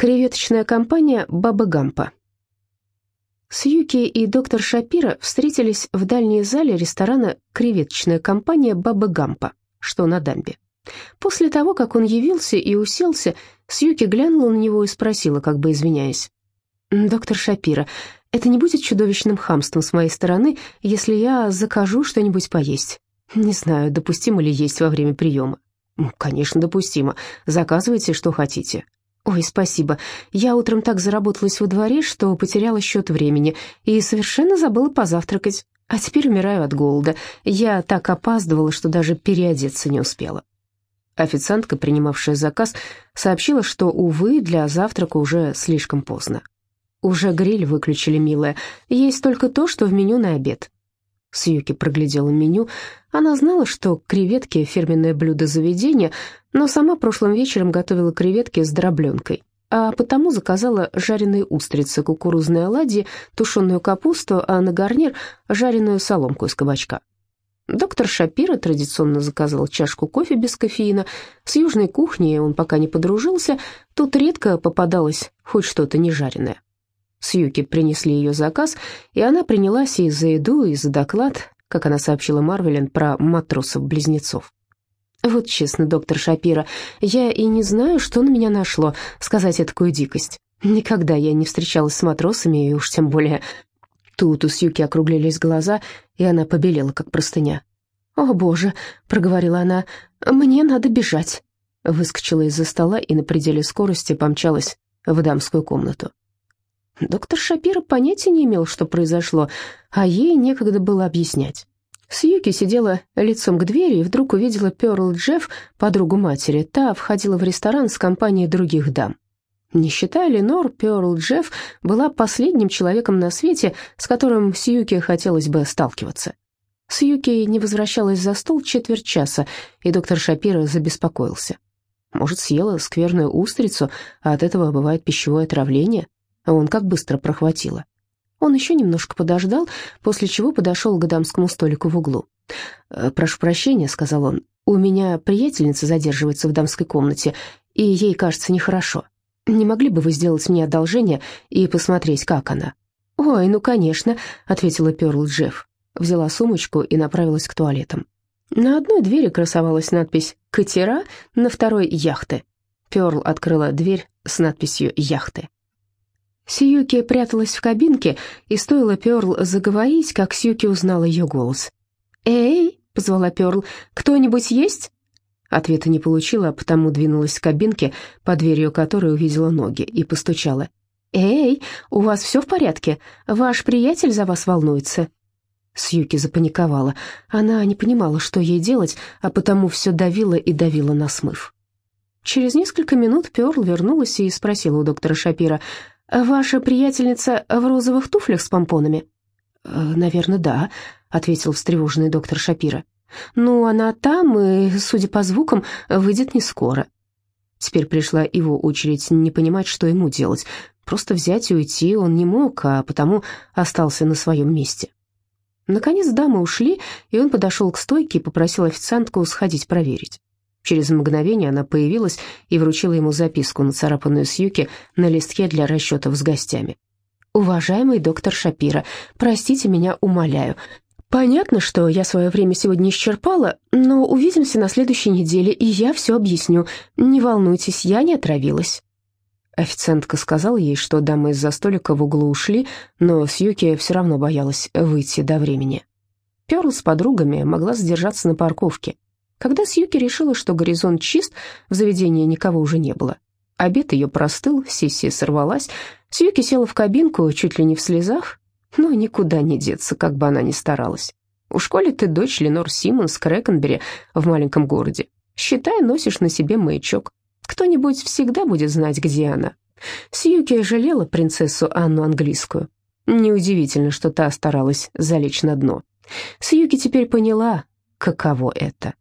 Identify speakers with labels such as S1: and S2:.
S1: Креветочная компания «Баба Гампа». Сьюки и доктор Шапира встретились в дальней зале ресторана «Креветочная компания Баба Гампа», что на дамбе. После того, как он явился и уселся, Сьюки глянула на него и спросила, как бы извиняясь. «Доктор Шапира, это не будет чудовищным хамством с моей стороны, если я закажу что-нибудь поесть? Не знаю, допустимо ли есть во время приема». «Конечно, допустимо. Заказывайте, что хотите. «Ой, спасибо. Я утром так заработалась во дворе, что потеряла счет времени и совершенно забыла позавтракать. А теперь умираю от голода. Я так опаздывала, что даже переодеться не успела». Официантка, принимавшая заказ, сообщила, что, увы, для завтрака уже слишком поздно. «Уже гриль выключили, милая. Есть только то, что в меню на обед». Сьюки проглядела меню. Она знала, что креветки — фирменное блюдо заведения, но сама прошлым вечером готовила креветки с дробленкой, а потому заказала жареные устрицы, кукурузные оладьи, тушеную капусту, а на гарнир — жареную соломку из кабачка. Доктор Шапира традиционно заказал чашку кофе без кофеина. С южной кухней он пока не подружился, тут редко попадалось хоть что-то нежареное. Сьюки принесли ее заказ, и она принялась и за еду, и за доклад, как она сообщила Марвелин про матросов-близнецов. «Вот честно, доктор Шапира, я и не знаю, что на меня нашло, сказать такую дикость. Никогда я не встречалась с матросами, и уж тем более...» Тут у Сьюки округлились глаза, и она побелела, как простыня. «О, боже!» — проговорила она. «Мне надо бежать!» Выскочила из-за стола и на пределе скорости помчалась в дамскую комнату. Доктор Шапира понятия не имел, что произошло, а ей некогда было объяснять. Сьюки сидела лицом к двери и вдруг увидела Перл Джефф, подругу матери. Та входила в ресторан с компанией других дам. Не считая Ленор, Перл Джефф была последним человеком на свете, с которым Сьюки хотелось бы сталкиваться. Сьюки не возвращалась за стол четверть часа, и доктор Шапира забеспокоился. Может, съела скверную устрицу, а от этого бывает пищевое отравление? А он как быстро прохватило. Он еще немножко подождал, после чего подошел к дамскому столику в углу. «Э, «Прошу прощения», — сказал он, — «у меня приятельница задерживается в дамской комнате, и ей кажется нехорошо. Не могли бы вы сделать мне одолжение и посмотреть, как она?» «Ой, ну, конечно», — ответила Перл Джефф. Взяла сумочку и направилась к туалетам. На одной двери красовалась надпись «Катера», на второй «Яхты». Перл открыла дверь с надписью «Яхты». Сьюки пряталась в кабинке, и стоило Пёрл заговорить, как Сьюки узнала ее голос. «Эй!» — позвала Пёрл. «Кто-нибудь есть?» Ответа не получила, а потому двинулась к кабинке, под дверью которой увидела ноги, и постучала. «Эй, у вас все в порядке? Ваш приятель за вас волнуется?» Сьюки запаниковала. Она не понимала, что ей делать, а потому все давила и давила на смыв. Через несколько минут Пёрл вернулась и спросила у доктора Шапира, «Ваша приятельница в розовых туфлях с помпонами?» «Э, «Наверное, да», — ответил встревоженный доктор Шапира. «Ну, она там и, судя по звукам, выйдет не скоро». Теперь пришла его очередь не понимать, что ему делать. Просто взять и уйти он не мог, а потому остался на своем месте. Наконец дамы ушли, и он подошел к стойке и попросил официантку сходить проверить. Через мгновение она появилась и вручила ему записку, нацарапанную с юки на листке для расчетов с гостями. «Уважаемый доктор Шапира, простите меня, умоляю. Понятно, что я свое время сегодня исчерпала, но увидимся на следующей неделе, и я все объясню. Не волнуйтесь, я не отравилась». Официантка сказала ей, что дамы из-за столика в углу ушли, но Сьюки все равно боялась выйти до времени. Перл с подругами могла задержаться на парковке. Когда Сьюки решила, что горизонт чист, в заведении никого уже не было. Обед ее простыл, сессия сорвалась. Сьюки села в кабинку, чуть ли не в слезах, но никуда не деться, как бы она ни старалась. У школе ты дочь Ленор Симмонс Крэкенбери в маленьком городе. Считай, носишь на себе маячок. Кто-нибудь всегда будет знать, где она. Сьюки жалела принцессу Анну английскую. Неудивительно, что та старалась залечь на дно. Сьюки теперь поняла, каково это